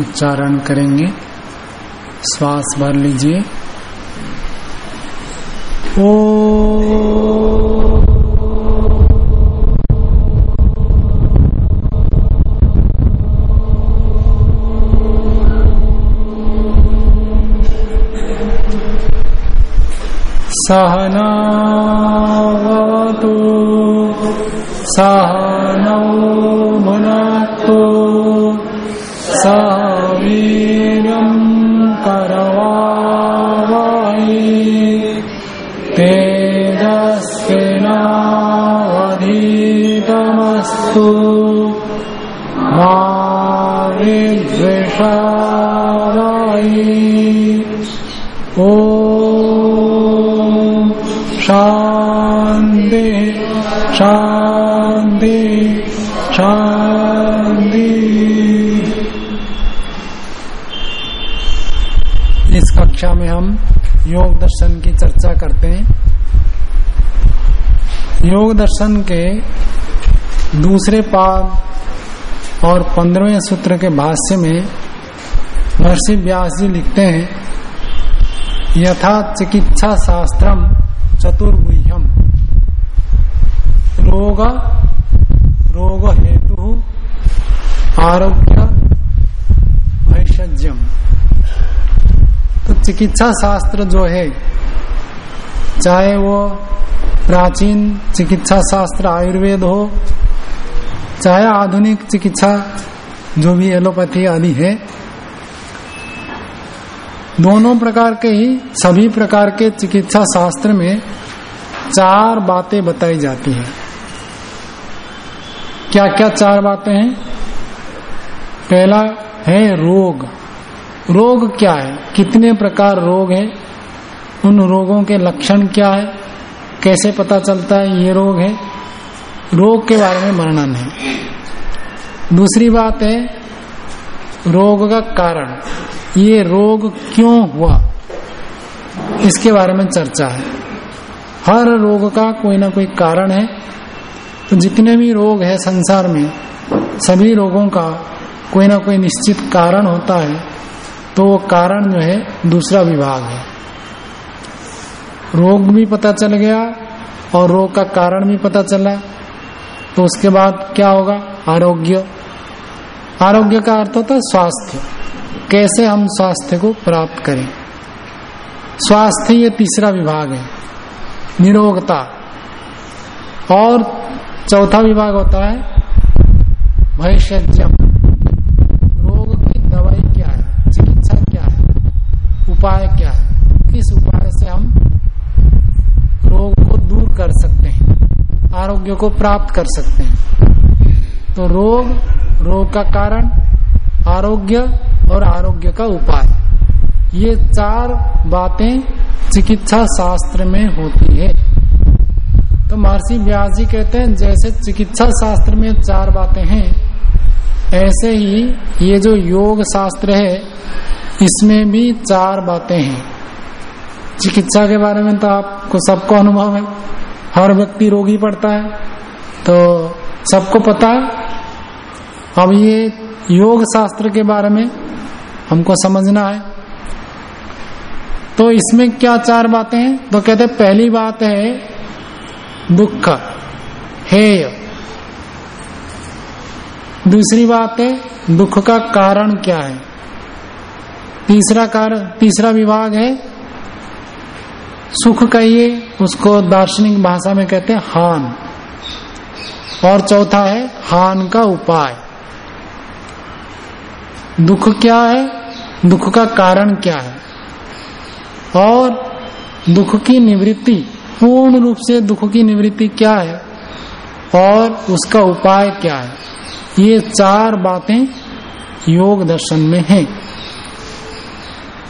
उच्चारण करेंगे। श्वास भर लीजिए। ओ। सहनावतु सहनौ शान्ति शान्ति इस कक्षा में हम योग दर्शन की चर्चा करते हैं। योग दर्शन के दूसरे पाद और पंद्रहवें सूत्र के भाष्य में महर्षि व्यास जी लिखते हैं, यथा चिकित्सा शास्त्रम चतुर्गुह्यम रोग रोग हेतु, आरोग्य भैषज्यम तो चिकित्सा शास्त्र जो है, चाहे वो प्राचीन चिकित्सा शास्त्र आयुर्वेद हो, चाहे आधुनिक चिकित्सा जो भी एलोपैथी आदि है, दोनों प्रकार के ही, सभी प्रकार के चिकित्सा शास्त्र में चार बातें बताई जाती हैं। क्या क्या चार बातें हैं? पहला है रोग। रोग क्या है? कितने प्रकार रोग है? उन रोगों के लक्षण क्या है? कैसे पता चलता है ये रोग है? रोग के बारे में वर्णन है। दूसरी बात है रोग का कारण। ये रोग क्यों हुआ? इसके बारे में चर्चा है। हर रोग का कोई ना कोई कारण है। तो जितने भी रोग है संसार में, सभी रोगों का कोई ना कोई निश्चित कारण होता है तो वो कारण जो है दूसरा विभाग है। रोग भी पता चल गया और रोग का कारण भी पता चला तो उसके बाद क्या होगा? आरोग्य। आरोग्य का अर्थ होता है स्वास्थ्य। कैसे हम स्वास्थ्य को प्राप्त करें? स्वास्थ्य ये तीसरा विभाग है, निरोगता। और चौथा विभाग होता है भैषज्यम। रोग की दवाई क्या है? चिकित्सा क्या है? उपाय क्या है? किस उपाय से हम रोग को दूर कर सकते हैं? आरोग्य को प्राप्त कर सकते हैं। तो रोग रोग का कारण आरोग्य और आरोग्य का उपाय। ये चार बातें चिकित्सा शास्त्र में होती है। महर्षि व्यास जी कहते हैं, जैसे चिकित्सा शास्त्र में चार बातें हैं। ऐसे ही ये जो योग शास्त्र है, इसमें भी चार बातें हैं। चिकित्सा के बारे में तो आपको सबको अनुभव है। हर व्यक्ति रोगी पड़ता है तो सबको पता है। अब ये योग शास्त्र के बारे में हमको समझना है। तो इसमें क्या चार बातें हैं? तो कहते पहली बात है दुख, हेय। दूसरी बात है, दुख का कारण क्या है? तीसरा कारण तीसरा विभाग है, सुख कहिए, उसको दार्शनिक भाषा में कहते हैं हान। और चौथा है, हान का उपाय। दुख क्या है, दुख का कारण क्या है? और दुख की निवृत्ति। पूर्ण रूप से दुख की निवृत्ति क्या है? और उसका उपाय क्या है? ये चार बातें योग दर्शन में हैं।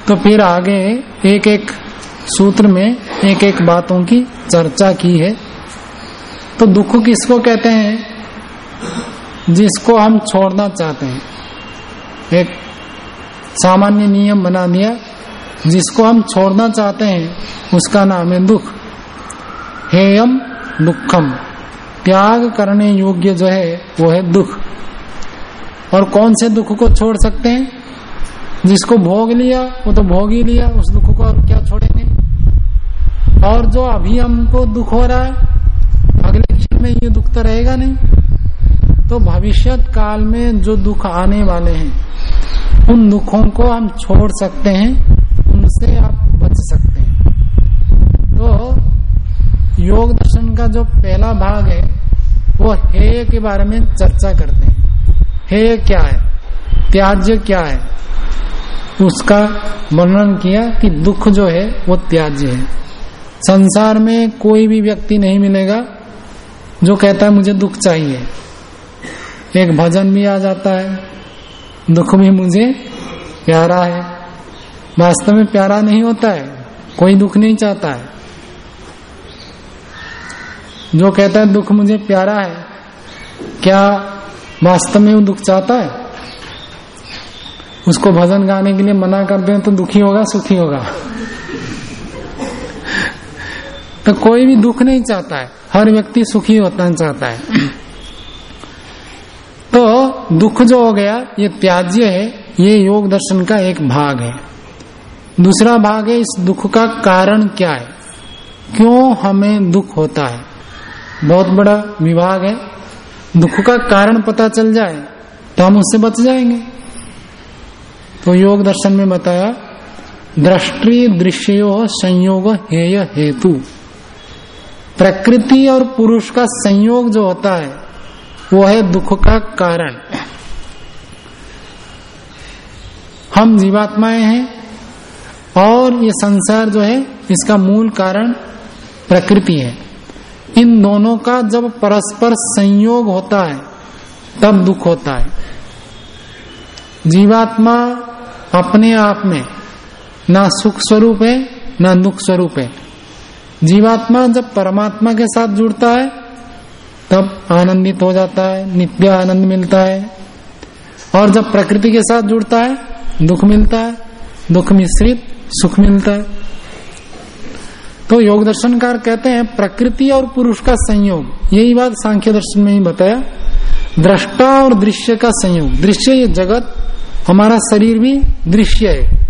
तो फिर आगे एक एक सूत्र में एक एक बातों की चर्चा की है। तो दुख किसको कहते हैं? जिसको हम छोड़ना चाहते हैं। एक सामान्य नियम बना दिया, जिसको हम छोड़ना चाहते हैं, उसका नाम है दुख। हेयम दुखम। त्याग करने योग्य जो है, वो है दुख। और कौन से दुख को छोड़ सकते हैं? जिसको भोग लिया, वो तो भोग ही लिया, उस दुख को और क्या छोड़ेंगे? और जो अभी हमको दुख हो रहा है, अगले क्षण में ये दुख तो रहेगा नहीं। तो भविष्य काल में जो दुख आने वाले हैं, उन दुखों को हम छोड़ सकते हैं, उनसे आप बच सकते हैं। योग दर्शन का जो पहला भाग है, वो हेय के बारे में चर्चा करते हैं। हेय क्या है? त्याज्य क्या है? उसका वर्णन किया कि दुख जो है, वो त्याज्य है। संसार में कोई भी व्यक्ति नहीं मिलेगा जो कहता है, मुझे दुख चाहिए। एक भजन भी आ जाता है। दुख भी मुझे प्यारा है। वास्तव में प्यारा नहीं होता है। कोई दुख नहीं चाहता है। जो कहता है, दुख मुझे प्यारा है। क्या वास्तव में वो दुख चाहता है? उसको भजन गाने के लिए मना कर दे तो दुखी होगा, सुखी होगा? तो कोई भी दुख नहीं चाहता है। हर व्यक्ति सुखी होता चाहता है। तो दुख जो हो गया, ये त्याज्य है, ये योग दर्शन का एक भाग है। दूसरा भाग है, इस दुख का कारण क्या है? क्यों हमें दुख होता है? बहुत बड़ा विभाग है। दुख का कारण पता चल जाए तो हम उससे बच जाएँगे। तो योग दर्शन में बताया, दृष्टि दृश्यो संयोग हेय हेतु। प्रकृति और पुरुष का संयोग जो होता है, वो है दुख का कारण। हम जीवात्माएँ हैं, और ये संसार जो है, इसका मूल कारण प्रकृति है। इन दोनों का जब परस्पर संयोग होता है, तब दुख होता है। जीवात्मा अपने आप में ना सुख स्वरूप है, ना दुख स्वरूप है। जीवात्मा जब परमात्मा के साथ जुड़ता है, तब आनंदित हो जाता है, नित्य आनंद मिलता है। और जब प्रकृति के साथ जुड़ता है, दुख मिलता है, दुख मिश्रित सुख मिलता है। तो योग दर्शनकार कहते हैं, प्रकृति और पुरुष का संयोग। यही बात सांख्य दर्शन में ही बताया। दृष्टा और दृश्य का संयोग। दृश्य ये जगत, हमारा शरीर भी दृश्य है।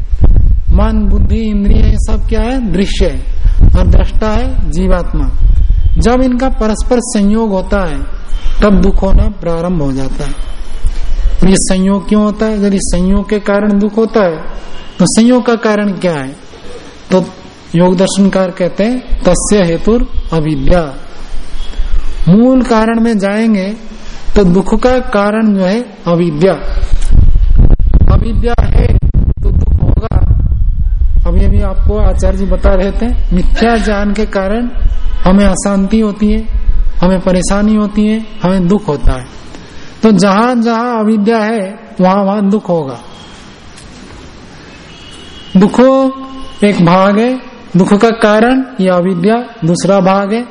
मन, बुद्धि, इंद्रिय, ये सब क्या है? दृश्य है। और दृष्टा है जीवात्मा। जब इनका परस्पर संयोग होता है, तब दुख होना प्रारंभ हो जाता है। ये संयोग क्यों होता है? यदि संयोग के कारण दुख होता है तो संयोग का कारण क्या है? तो योग दर्शनकार कहते हैं, तस्य हेतु अविद्या। मूल कारण में जाएँगे तो दुख का कारण जो है, अविद्या। अविद्या है तो दुख होगा। अभी अभी आपको आचार्य जी बता रहे थे, मिथ्या ज्ञान के कारण हमें अशांति होती है, हमें परेशानी होती है, हमें दुख होता है। तो जहाँ जहाँ अविद्या है, वहाँ वहाँ दुख होगा। दुखो एक भाग है दुख का कारण या अविद्या दूसरा भाग है,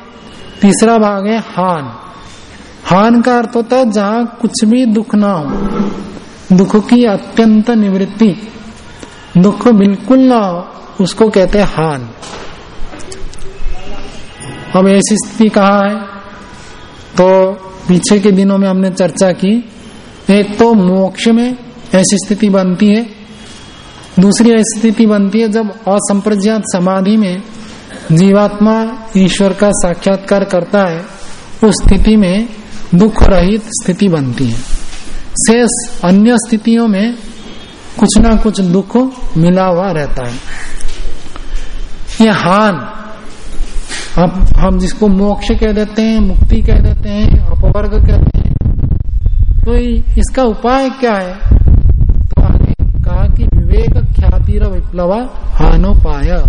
तीसरा भाग है हान। हान का अर्थ होता है जहाँ कुछ भी दुख ना हो। दुख की अत्यंत निवृत्ति। दुख बिल्कुल ना हो, उसको कहते हैं हान। अब ऐसी स्थिति कहा है? तो पीछे के दिनों में हमने चर्चा की, एक तो मोक्ष में ऐसी स्थिति बनती है दूसरी स्थिति बनती है जब असंप्रज्ञात समाधि में जीवात्मा ईश्वर का साक्षात्कार करता है, उस स्थिति में दुख रहित स्थिति बनती है। शेष अन्य स्थितियों में कुछ ना कुछ दुख मिला हुआ रहता है। यह हान, अब हम जिसको मोक्ष कह देते हैं, मुक्ति कह देते हैं, अपवर्ग कहते हैं तो इसका उपाय क्या है तो आगे कहा कि विवेक ख्यातिर विप्लव हानोपाय।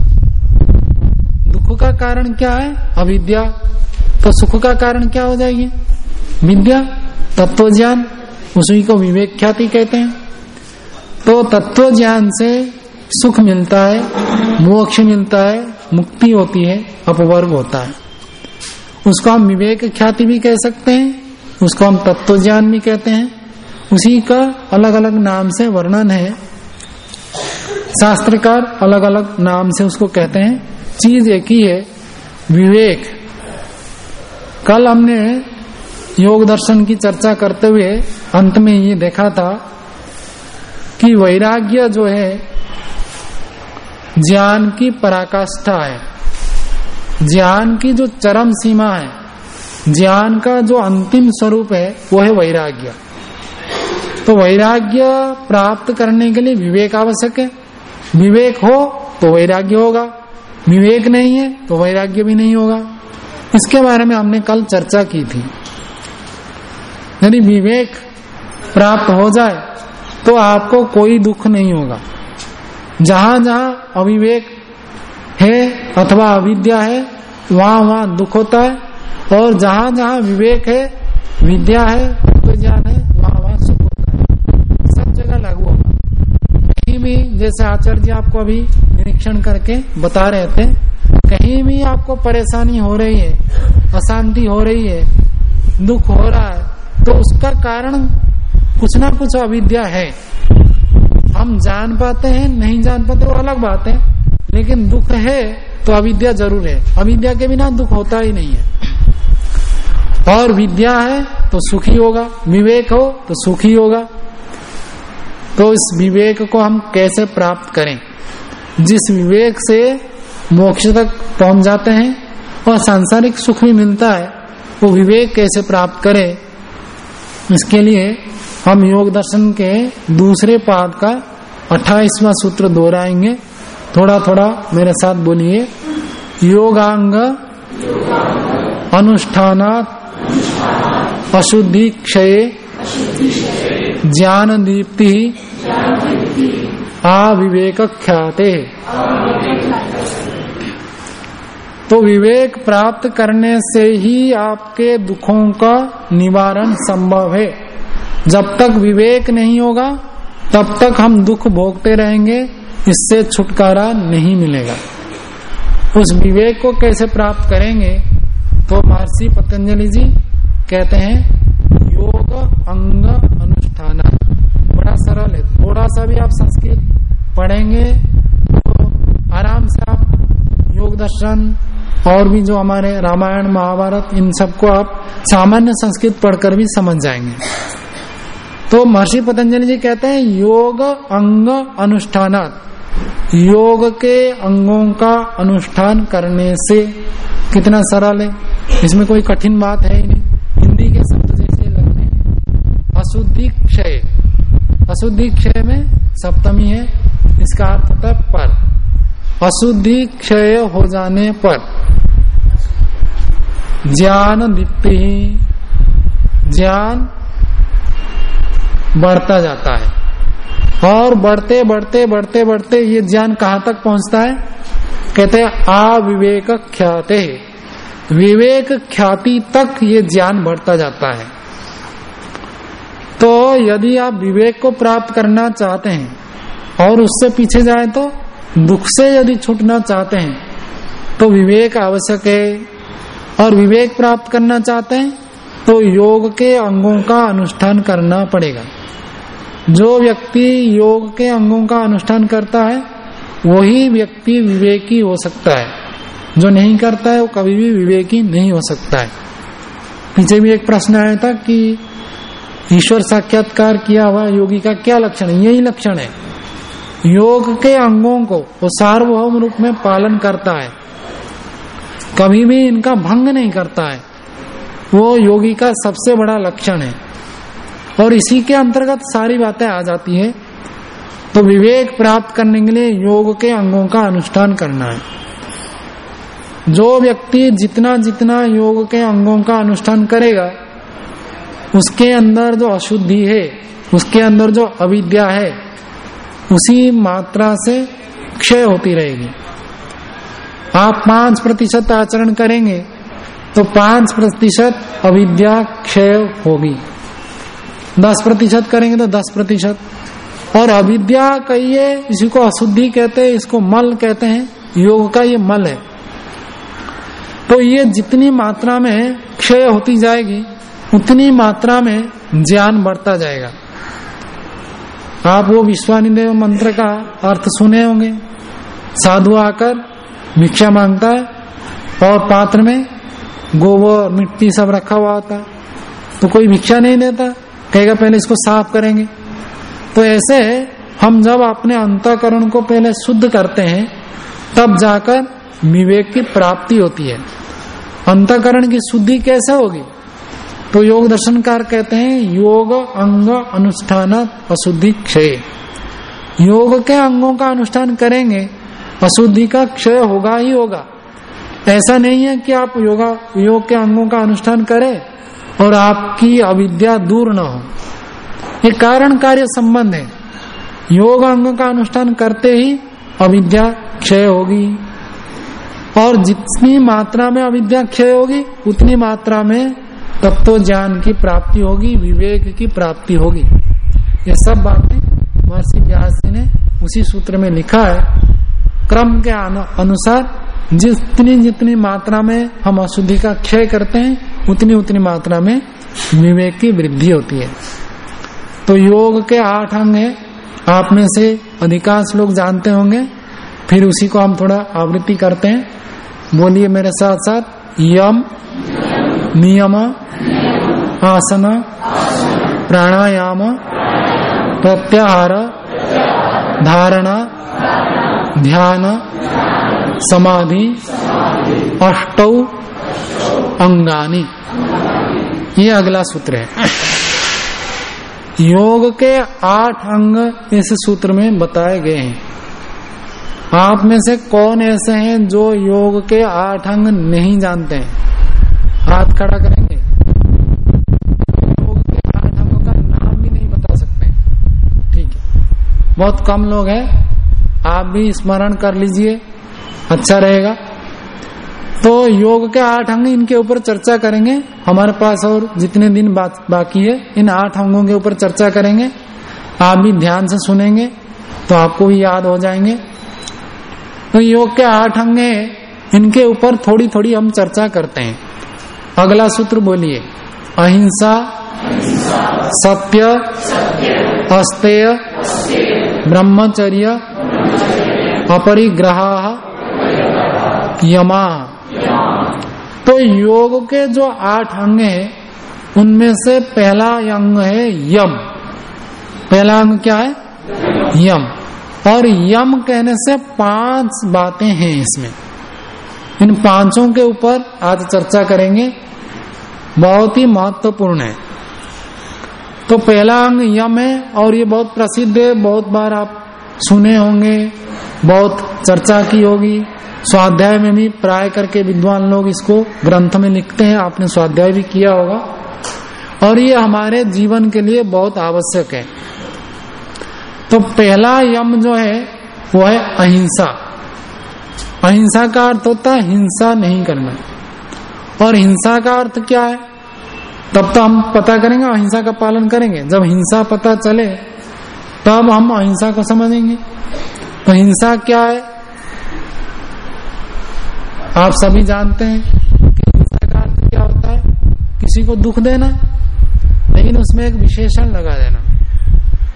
दुख का कारण क्या है? अविद्या। तो सुख का कारण क्या हो जाएगी? विद्या। तत्व ज्ञान उसी को विवेक ख्याति कहते हैं। तो तत्व ज्ञान से सुख मिलता है, मोक्ष मिलता है, मुक्ति होती है, अपवर्ग होता है। उसको हम विवेक ख्याति भी कह सकते हैं, उसको हम तत्व ज्ञान भी कहते हैं। उसी का अलग अलग नाम से वर्णन है। शास्त्रकार अलग अलग नाम से उसको कहते हैं। चीज़ एक ही है, विवेक। कल हमने योग दर्शन की चर्चा करते हुए अंत में ये देखा था कि वैराग्य जो है, ज्ञान की पराकाष्ठा है। ज्ञान की जो चरम सीमा है, ज्ञान का जो अंतिम स्वरूप है, वो है वैराग्य। तो वैराग्य प्राप्त करने के लिए विवेक आवश्यक है। विवेक हो तो वैराग्य होगा। विवेक नहीं है तो वैराग्य भी नहीं होगा। इसके बारे में हमने कल चर्चा की थी। यदि विवेक प्राप्त हो जाए तो आपको कोई दुख नहीं होगा। जहाँ जहाँ अविवेक है अथवा अविद्या है, वहाँ वहाँ दुख होता है। और जहाँ जहाँ विवेक है, विद्या है है वहाँ वहाँ सुख होता है सब जगह लागू होगा कहीं भी, जैसे आचार्य जी आपको अभी निरीक्षण करके बता रहे थे, कहीं भी आपको परेशानी हो रही है, अशांति हो रही है, दुख हो रहा है तो उसका कारण कुछ ना कुछ अविद्या है। हम जान पाते हैं, नहीं जान पाते, वो अलग बात है, लेकिन दुख है तो अविद्या ज़रूर है। अविद्या के बिना दुख होता ही नहीं है। और विद्या है तो सुखी होगा, विवेक हो तो सुखी होगा तो इस विवेक को हम कैसे प्राप्त करें? जिस विवेक से मोक्ष तक पहुँच जाते हैं, और सांसारिक सुख भी मिलता है, वो विवेक कैसे प्राप्त करें? इसके लिए हम योग दर्शन के दूसरे पाद का अट्ठाईसवा सूत्र दोहराएँगे। थोड़ा थोड़ा मेरे साथ बोलिए। योगांग अनुष्ठानात अशुद्धि क्षय ज्ञान दीप्ति अविवेक ख्याते तो विवेक प्राप्त करने से ही आपके दुखों का निवारण संभव है। जब तक विवेक नहीं होगा, तब तक हम दुख भोगते रहेंगे, इससे छुटकारा नहीं मिलेगा। उस विवेक को कैसे प्राप्त करेंगे? तो महर्षि पतंजलि जी कहते हैं योग अंग अनुष्ठान बड़ा सरल है थोड़ा सा भी आप संस्कृत पढ़ेंगे तो आराम से आप योग दर्शन और भी जो हमारे रामायण, महाभारत, इन सबको आप सामान्य संस्कृत पढ़कर भी समझ जाएँगे। तो महर्षि पतंजलि जी कहते हैं, योग अंग अनुष्ठान योग के अंगों का अनुष्ठान करने से कितना सरल है? इसमें कोई कठिन बात है ही नहीं। हिंदी के शब्द जैसे लगते हैं, अशुद्धि क्षय। अशुद्धि क्षय में सप्तमी है, इसका अर्थ होता है पर। अशुद्धि क्षय हो जाने पर। ज्ञान दीप्ति ज्ञान बढ़ता जाता है। और बढ़ते बढ़ते बढ़ते बढ़ते ये ज्ञान कहाँ तक पहुँचता है? कहते हैं अविवेक ख्याते विवेक ख्याति तक ये ज्ञान बढ़ता जाता है। तो यदि आप विवेक को प्राप्त करना चाहते हैं और उससे पीछे जाए तो दुख से यदि छूटना चाहते हैं तो विवेक आवश्यक है। और विवेक प्राप्त करना चाहते हैं तो योग के अंगों का अनुष्ठान करना पड़ेगा। जो व्यक्ति योग के अंगों का अनुष्ठान करता है, वही व्यक्ति विवेकी हो सकता है। जो नहीं करता है, वो कभी भी विवेकी नहीं हो सकता है। पीछे भी एक प्रश्न आया था कि ईश्वर साक्षात्कार किया हुआ योगी का क्या लक्षण है? यही लक्षण है। योग के अंगों को, वो सार्वभौम रूप में पालन करता है। कभी भी इनका भंग नहीं करता है। वो योगी का सबसे बड़ा लक्षण है। और इसी के अंतर्गत सारी बातें आ जाती है। तो विवेक प्राप्त करने के लिए योग के अंगों का अनुष्ठान करना है। जो व्यक्ति जितना जितना योग के अंगों का अनुष्ठान करेगा उसके अंदर जो अशुद्धि है, उसके अंदर जो अविद्या है, उसी मात्रा से क्षय होती रहेगी। आप पाँच प्रतिशत आचरण करेंगे तो पाँच प्रतिशत अविद्या क्षय होगी। दस प्रतिशत करेंगे तो दस प्रतिशत। और अविद्या कहिए इसी को अशुद्धि कहते हैं, इसको मल कहते हैं, योग का ये मल है। तो ये जितनी मात्रा में क्षय होती जाएगी। उतनी मात्रा में ज्ञान बढ़ता जाएगा। आप वो विश्वानिदेव मंत्र का अर्थ सुने होंगे। साधु आकर भिक्षा माँगता है और पात्र में गोबर, मिट्टी सब रखा हुआ होता है। तो कोई भिक्षा नहीं देता, कहेगा पहले इसको साफ़ करेंगे। तो ऐसे हम जब अपने अंतकरण को पहले शुद्ध करते हैं, तब जाकर विवेक की प्राप्ति होती है। अंतकरण की शुद्धि कैसे होगी? तो योग दर्शनकार कहते हैं, योग अंग अनुष्ठान अशुद्धि क्षय। योग के अंगों का अनुष्ठान करेंगे, अशुद्धि का क्षय होगा ही होगा। ऐसा नहीं है कि आप योगा, योग के अंगों का अनुष्ठान करें और आपकी अविद्या दूर न हो। ये कारण कार्य संबंध है। योग अंग का अनुष्ठान करते ही अविद्या क्षय होगी। और जितनी मात्रा में अविद्या क्षय होगी, उतनी मात्रा में तत्व ज्ञान की प्राप्ति होगी, विवेक की प्राप्ति होगी। ये सब बातें महर्षि व्यास जी ने उसी सूत्र में लिखा है। क्रम के अनुसार जितनी जितनी मात्रा में हम अशुद्धि का क्षय करते हैं, उतनी उतनी मात्रा में विवेक की वृद्धि होती है। तो योग के आठ अंग है। आप में से अधिकांश लोग जानते होंगे। फिर उसी को हम थोड़ा आवृत्ति करते हैं। बोलिए मेरे साथ साथ यम नियम, आसन, प्राणायाम, प्रत्याहार, धारणा, ध्यान, समाधि, अष्टौ, अंगानी। ये अगला सूत्र है। योग के आठ अंग इस सूत्र में बताए गए हैं। आप में से कौन ऐसे हैं जो योग के आठ अंग नहीं जानते हैं? हाथ खड़ा करेंगे। योग के आठ अंगों का नाम भी नहीं बता सकते। ठीक है। बहुत कम लोग हैं। आप भी स्मरण कर लीजिए। अच्छा रहेगा। तो योग के आठ अंग इनके ऊपर चर्चा करेंगे। हमारे पास और जितने दिन बाकी है, इन आठ अंगों के ऊपर चर्चा करेंगे। आप भी ध्यान से सुनेंगे तो आपको भी याद हो जाएँगे। तो योग के आठ अंग इनके ऊपर थोड़ी थोड़ी हम चर्चा करते हैं। अगला सूत्र बोलिए। अहिंसा, सत्य, अस्तेय, ब्रह्मचर्य, अपरिग्रह, यमा। तो योग के जो आठ अंग हैं, उनमें से पहला अंग है यम। पहला अंग क्या है? यम। और यम कहने से पाँच बातें हैं इसमें। इन पाँचों के ऊपर आज चर्चा करेंगे। बहुत ही महत्वपूर्ण है। तो पहला अंग यम है और ये बहुत प्रसिद्ध है। बहुत बार आप सुने होंगे, बहुत चर्चा की होगी। स्वाध्याय में भी प्राय करके विद्वान लोग इसको ग्रंथ में लिखते हैं। आपने स्वाध्याय भी किया होगा। और ये हमारे जीवन के लिए बहुत आवश्यक है। तो पहला यम जो है, वो है अहिंसा। अहिंसा का अर्थ होता है हिंसा नहीं करना। और हिंसा का अर्थ क्या है? तब तो हम पता करेंगे, अहिंसा का पालन करेंगे। जब हिंसा पता चले, तब हम अहिंसा को समझेंगे। तो हिंसा क्या है? आप सभी जानते हैं कि हिंसा का अर्थ क्या होता है? किसी को दुख देना, लेकिन उसमें एक विशेषण लगा देना।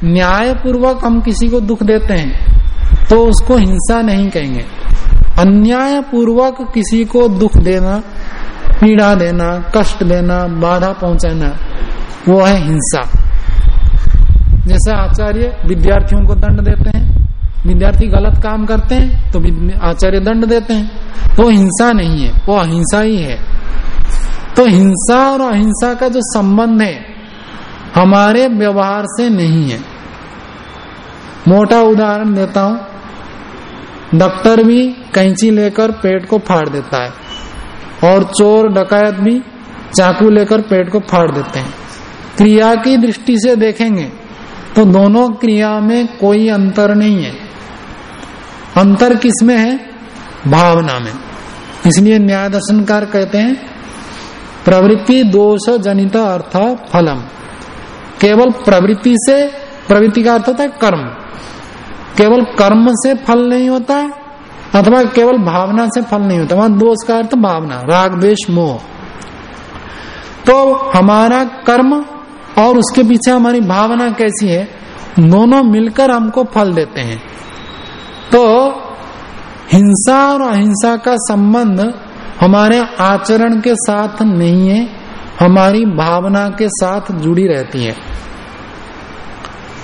न्याय पूर्वक हम किसी को दुख देते हैं तो उसको हिंसा नहीं कहेंगे। अन्याय पूर्वक किसी को दुख देना पीड़ा देना, कष्ट देना, बाधा पहुंचाना, वो है हिंसा। जैसे आचार्य विद्यार्थियों को दंड देते हैं, विद्यार्थी गलत काम करते हैं तो आचार्य दंड देते हैं। वो हिंसा नहीं है, वो अहिंसा ही है। तो हिंसा और अहिंसा का जो संबंध है, हमारे व्यवहार से नहीं है। मोटा उदाहरण देता हूँ, डॉक्टर भी कैंची लेकर पेट को फाड़ देता है। और चोर डकायत भी चाकू लेकर पेट को फाड़ देते हैं। क्रिया की दृष्टि से देखेंगे तो दोनों क्रिया में कोई अंतर नहीं है। अंतर किसमें है? भावना में। इसलिए न्याय दर्शनकार कहते हैं, प्रवृत्ति दोष जनित अर्थ फलम। केवल प्रवृत्ति से, प्रवृत्ति का अर्थ होता है कर्म। केवल कर्म से फल नहीं होता है अथवा केवल भावना से फल नहीं होता, वहाँ दोष का अर्थ भावना, राग द्वेश मोह। तो हमारा कर्म और उसके पीछे हमारी भावना कैसी है, दोनों मिलकर हमको फल देते हैं। तो हिंसा और अहिंसा का संबंध हमारे आचरण के साथ नहीं है, हमारी भावना के साथ जुड़ी रहती है।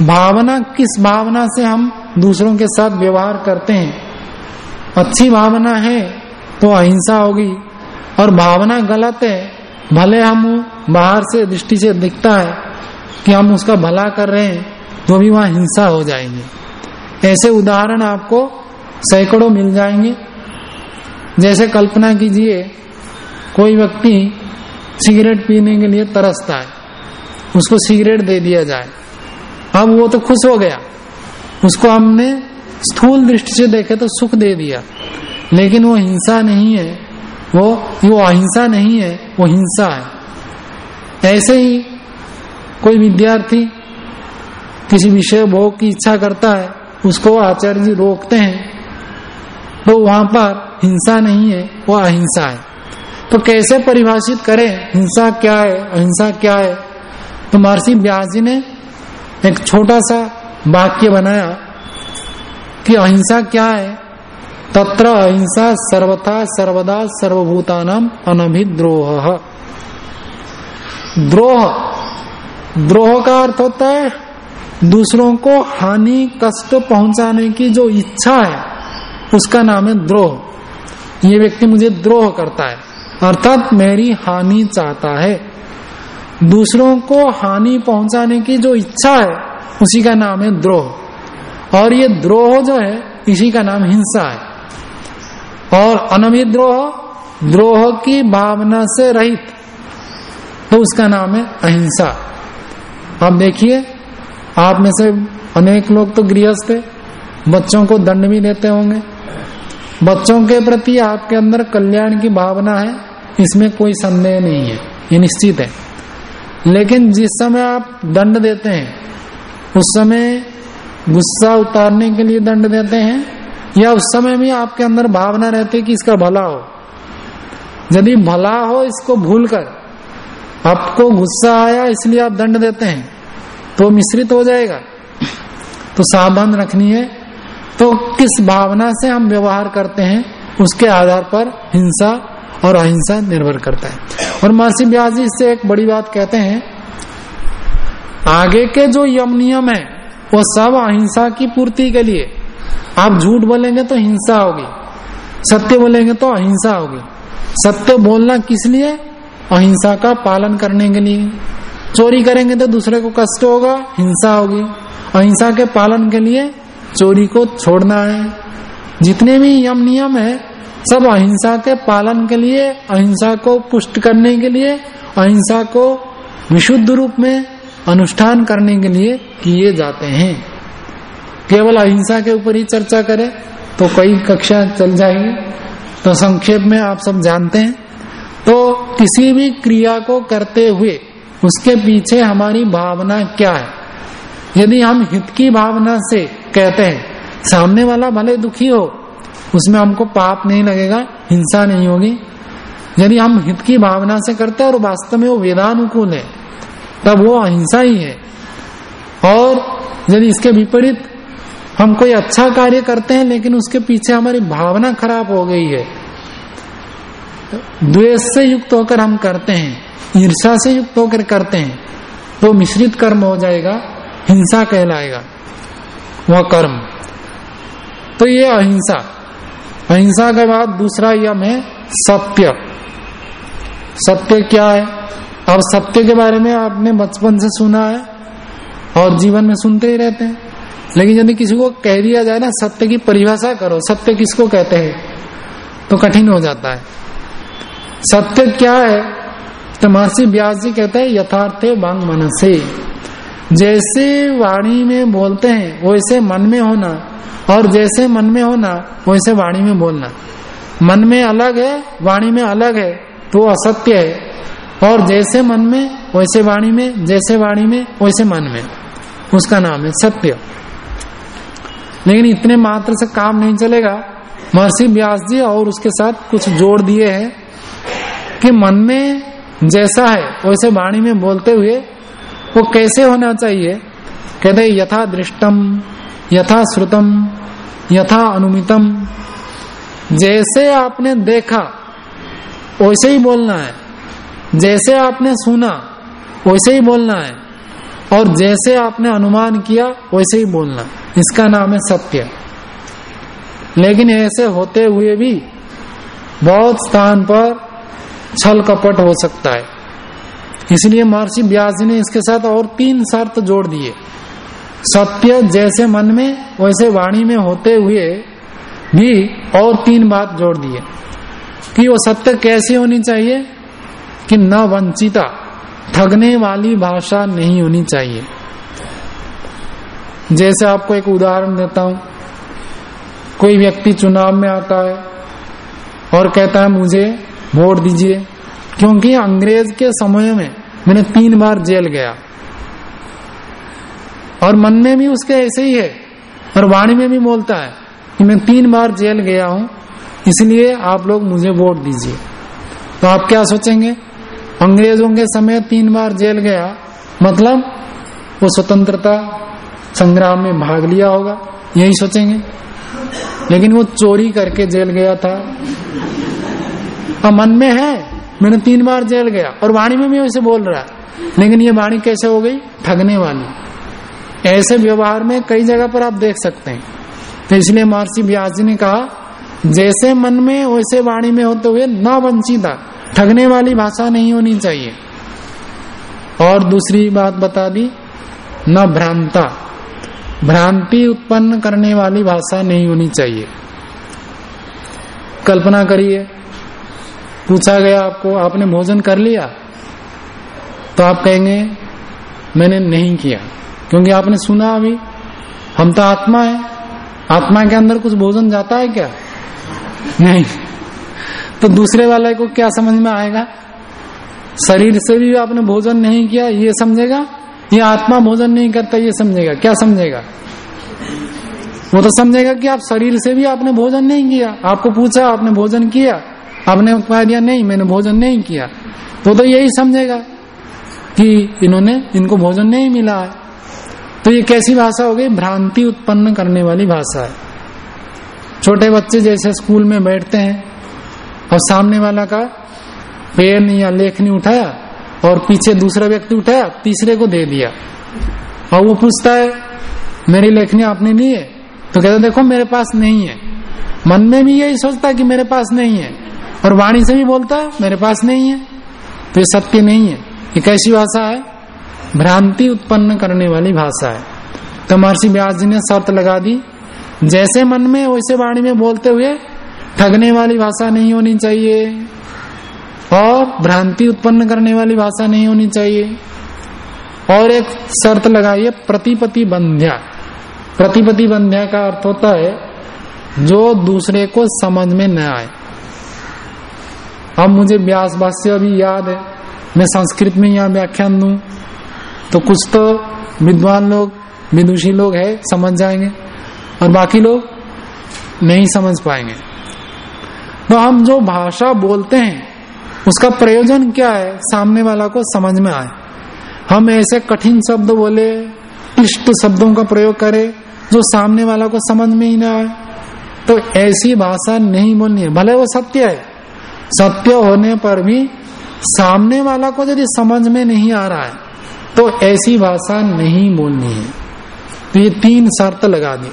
भावना किस भावना से हम दूसरों के साथ व्यवहार करते हैं? अच्छी भावना है तो अहिंसा होगी। और भावना गलत है, भले हम बाहर से, दृष्टि से दिखता है कि हम उसका भला कर रहे हैं तो भी वहाँ हिंसा हो जाएँगे। ऐसे उदाहरण आपको सैकड़ों मिल जाएँगे। जैसे कल्पना कीजिए, कोई व्यक्ति सिगरेट पीने के लिए तरसता है, उसको सिगरेट दे दिया जाए। अब वो तो खुश हो गया। उसको हमने स्थूल दृष्टि से देखे तो सुख दे दिया। लेकिन वो हिंसा नहीं है। वो वो अहिंसा नहीं है, वो हिंसा है। ऐसे ही कोई विद्यार्थी किसी विषय भोग की इच्छा करता है, उसको आचार्य जी रोकते हैं तो वहाँ पर हिंसा नहीं है, वो अहिंसा है। तो कैसे परिभाषित करें, हिंसा क्या है, अहिंसा क्या है? तो महर्षि व्यास जी ने एक छोटा सा वाक्य बनाया। कि अहिंसा क्या है? तत्र अहिंसा सर्वथा सर्वदा सर्वभूतानाम अनभिद्रोह। द्रोह। द्रोह का अर्थ होता है दूसरों को हानि, कष्ट पहुँचाने की जो इच्छा है, उसका नाम है द्रोह। ये व्यक्ति मुझे द्रोह करता है, अर्थात मेरी हानि चाहता है। दूसरों को हानि पहुँचाने की जो इच्छा है, उसी का नाम है द्रोह। और ये द्रोह जो है, इसी का नाम हिंसा है। और अनभिद्रोह, द्रोह की भावना से रहित तो उसका नाम है अहिंसा। आप देखिए, आप में से अनेक लोग तो गृहस्थ है, बच्चों को दंड भी देते होंगे। बच्चों के प्रति आपके अंदर कल्याण की भावना है, इसमें कोई संदेह नहीं है, ये निश्चित है। लेकिन जिस समय आप दंड देते हैं, उस समय गुस्सा उतारने के लिए दंड देते हैं, या उस समय भी आपके अंदर भावना रहती है कि इसका भला हो। यदि भला हो, इसको भूलकर आपको गुस्सा आया, इसलिए आप दंड देते हैं तो मिश्रित हो जाएगा। तो सावधान रखनी है। तो किस भावना से हम व्यवहार करते हैं, उसके आधार पर हिंसा और अहिंसा निर्भर करता है। और महर्षि व्यास जी इससे एक बड़ी बात कहते हैं, आगे के जो यम नियम है वो सब अहिंसा की पूर्ति के लिए। आप झूठ बोलेंगे तो हिंसा होगी, सत्य बोलेंगे तो अहिंसा होगी। सत्य बोलना किस लिए? अहिंसा का पालन करने के लिए। चोरी करेंगे तो दूसरे को कष्ट होगा, हिंसा होगी। अहिंसा के पालन के लिए चोरी को छोड़ना है। जितने भी यम नियम है, सब अहिंसा के पालन के लिए, अहिंसा को पुष्ट करने के लिए, अहिंसा को विशुद्ध रूप में अनुष्ठान करने के लिए किए जाते हैं। केवल अहिंसा के ऊपर ही चर्चा करें तो कई कक्षा चल जाएगी। तो संक्षेप में आप सब जानते हैं। तो किसी भी क्रिया को करते हुए उसके पीछे हमारी भावना क्या है? यदि हम हित की भावना से कहते हैं, सामने वाला भले दुखी हो, उसमें हमको पाप नहीं लगेगा, हिंसा नहीं होगी। यदि हम हित की भावना से करते हैं और वास्तव में वो वेदानुकूल है तब वो अहिंसा ही। है और यदि इसके विपरीत हम कोई अच्छा कार्य करते हैं, लेकिन उसके पीछे हमारी भावना खराब हो गई है, द्वेष से युक्त होकर हम करते हैं ईर्षा से युक्त होकर करते हैं तो मिश्रित कर्म हो जाएगा, हिंसा कहलाएगा, वह कर्म। तो ये अहिंसा। अहिंसा के बाद दूसरा यम है सत्य। सत्य क्या है? अब सत्य के बारे में आपने बचपन से सुना है और जीवन में सुनते ही रहते हैं। लेकिन यदि किसी को कह दिया जाए ना, सत्य की परिभाषा करो, सत्य किसको कहते हैं तो कठिन हो जाता है। सत्य क्या है? तो महर्षि व्यास जी कहते हैं, यथार्थ वांग मन से जैसे वाणी में बोलते हैं, वैसे मन में होना, और जैसे मन में होना, वैसे वाणी में बोलना। मन में अलग है, वाणी में अलग है तो असत्य है। और जैसे मन में, वैसे वाणी में, जैसे वाणी में, वैसे मन में। उसका नाम है सत्य। लेकिन इतने मात्र से काम नहीं चलेगा। महर्षि व्यास जी और उसके साथ कुछ जोड़ दिए हैं कि मन में जैसा है, वैसे वाणी में बोलते हुए वो कैसे होना चाहिए? कहते यथा दृष्टम, यथा श्रुतम, यथा अनुमितम। जैसे आपने देखा, वैसे ही बोलना है। जैसे आपने सुना, वैसे ही बोलना है। और जैसे आपने अनुमान किया, वैसे ही बोलना। इसका नाम है सत्य। लेकिन ऐसे होते हुए भी बहुत स्थान पर छल कपट हो सकता है। इसलिए महर्षि व्यास जी ने इसके साथ और तीन शर्त जोड़ दिए। सत्य जैसे मन में, वैसे वाणी में होते हुए भी और तीन बात जोड़ दिए कि वो सत्य कैसी होनी चाहिए? कि न वंचिता, ठगने वाली भाषा नहीं होनी चाहिए। जैसे आपको एक उदाहरण देता हूँ। कोई व्यक्ति चुनाव में आता है और कहता है, मुझे वोट दीजिए। क्योंकि अंग्रेज़ के समय में मैंने तीन बार जेल गया। और मन में भी उसके ऐसे ही है। और वाणी में भी बोलता है कि मैं तीन बार जेल गया हूँ, इसलिए आप लोग मुझे वोट दीजिए। तो आप क्या सोचेंगे? अंग्रेज़ों के समय तीन बार जेल गया। मतलब वो स्वतंत्रता संग्राम में भाग लिया होगा, यही सोचेंगे। लेकिन वो चोरी करके जेल गया था। अब मन में है, मैंने तीन बार जेल गया, और वाणी में भी वैसे बोल रहा है। लेकिन ये वाणी कैसे हो गई? ठगने वाली। ऐसे व्यवहार में कई जगह पर आप देख सकते हैं। तो इसलिए महर्षि व्यास जी ने कहा, जैसे मन में, वैसे वाणी में होते हुए न वंचिता। ठगने वाली भाषा नहीं होनी चाहिए। और दूसरी बात बता दी, न भ्रांता। भ्रांति उत्पन्न करने वाली भाषा नहीं होनी चाहिए। कल्पना करिए, पूछा गया आपको, आपने भोजन कर लिया? तो आप कहेंगे, मैंने नहीं किया। क्योंकि आपने सुना अभी, हम तो आत्मा है। आत्मा के अंदर कुछ भोजन जाता है क्या? नहीं। तो दूसरे वाले को क्या समझ में आएगा? शरीर से भी आपने भोजन नहीं किया, ये समझेगा? ये आत्मा भोजन नहीं करता, ये समझेगा। क्या समझेगा? वो तो समझेगा कि आप शरीर से भी आपने भोजन नहीं किया। आपको पूछा, आपने भोजन किया? आपने कह दिया, नहीं, मैंने भोजन नहीं किया। वो तो यही समझेगा कि इन्होंने इनको भोजन नहीं मिला है। तो ये कैसी भाषा हो गई? भ्रांति उत्पन्न करने वाली भाषा है। छोटे बच्चे जैसे स्कूल में बैठते हैं और सामने वाला का पेन या लेखनी उठाया और पीछे दूसरा व्यक्ति उठाया, तीसरे को दे दिया। और वो पूछता है, मेरी लेखनी आपने ली है? तो कहता देखो, मेरे पास नहीं है। मन में भी यही सोचता कि मेरे पास नहीं है। और वाणी से भी बोलता है, मेरे पास नहीं है। तो ये सत्य नहीं है। ये कैसी भाषा है? भ्रांति उत्पन्न करने वाली भाषा है। तो महर्षि व्यास जी ने शर्त लगा दी, जैसे मन में, वैसे वाणी में बोलते हुए ठगने वाली भाषा नहीं होनी चाहिए। और भ्रांति उत्पन्न करने वाली भाषा नहीं होनी चाहिए। और एक शर्त लगाइए, प्रतिपति बंध्या। प्रतिपति बंध्या का अर्थ होता है, जो दूसरे को समझ में न आए। अब मुझे व्यास भाष्य अभी याद है, मैं संस्कृत में यहाँ व्याख्यान दू तो कुछ तो विद्वान लोग, विदुषी लोग है, समझ जाएँगे, और बाकी लोग नहीं समझ पाएँगे। तो हम जो भाषा बोलते हैं, उसका प्रयोजन क्या है? सामने वाला को समझ में आए। हम ऐसे कठिन शब्द बोले इष्ट शब्दों का प्रयोग करें, जो सामने वाला को समझ में ही ना आए। तो ऐसी भाषा नहीं बोलनी है। भले वो सत्य है। सत्य होने पर भी सामने वाला को यदि समझ में नहीं आ रहा है तो ऐसी भाषा नहीं बोलनी है। तो ये तीन शर्त लगा दी।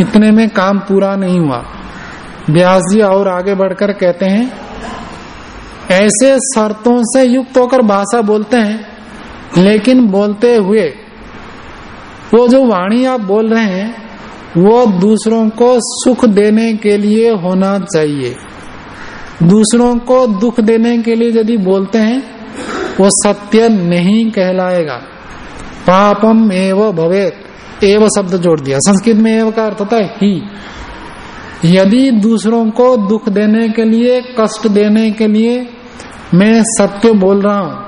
इतने में काम पूरा नहीं हुआ। व्यास जी और आगे बढ़कर कहते हैं, ऐसे शर्तों से युक्त होकर भाषा बोलते हैं, लेकिन बोलते हुए, वो जो वाणी आप बोल रहे हैं, वो दूसरों को सुख देने के लिए होना चाहिए। दूसरों को दुख देने के लिए यदि बोलते हैं, वो सत्य नहीं कहलाएगा। पापम एव भवेत, एव शब्द जोड़ दिया। संस्कृत में एव का अर्थ होता है ही। यदि दूसरों को दुख देने के लिए, कष्ट देने के लिए मैं सत्य बोल रहा हूँ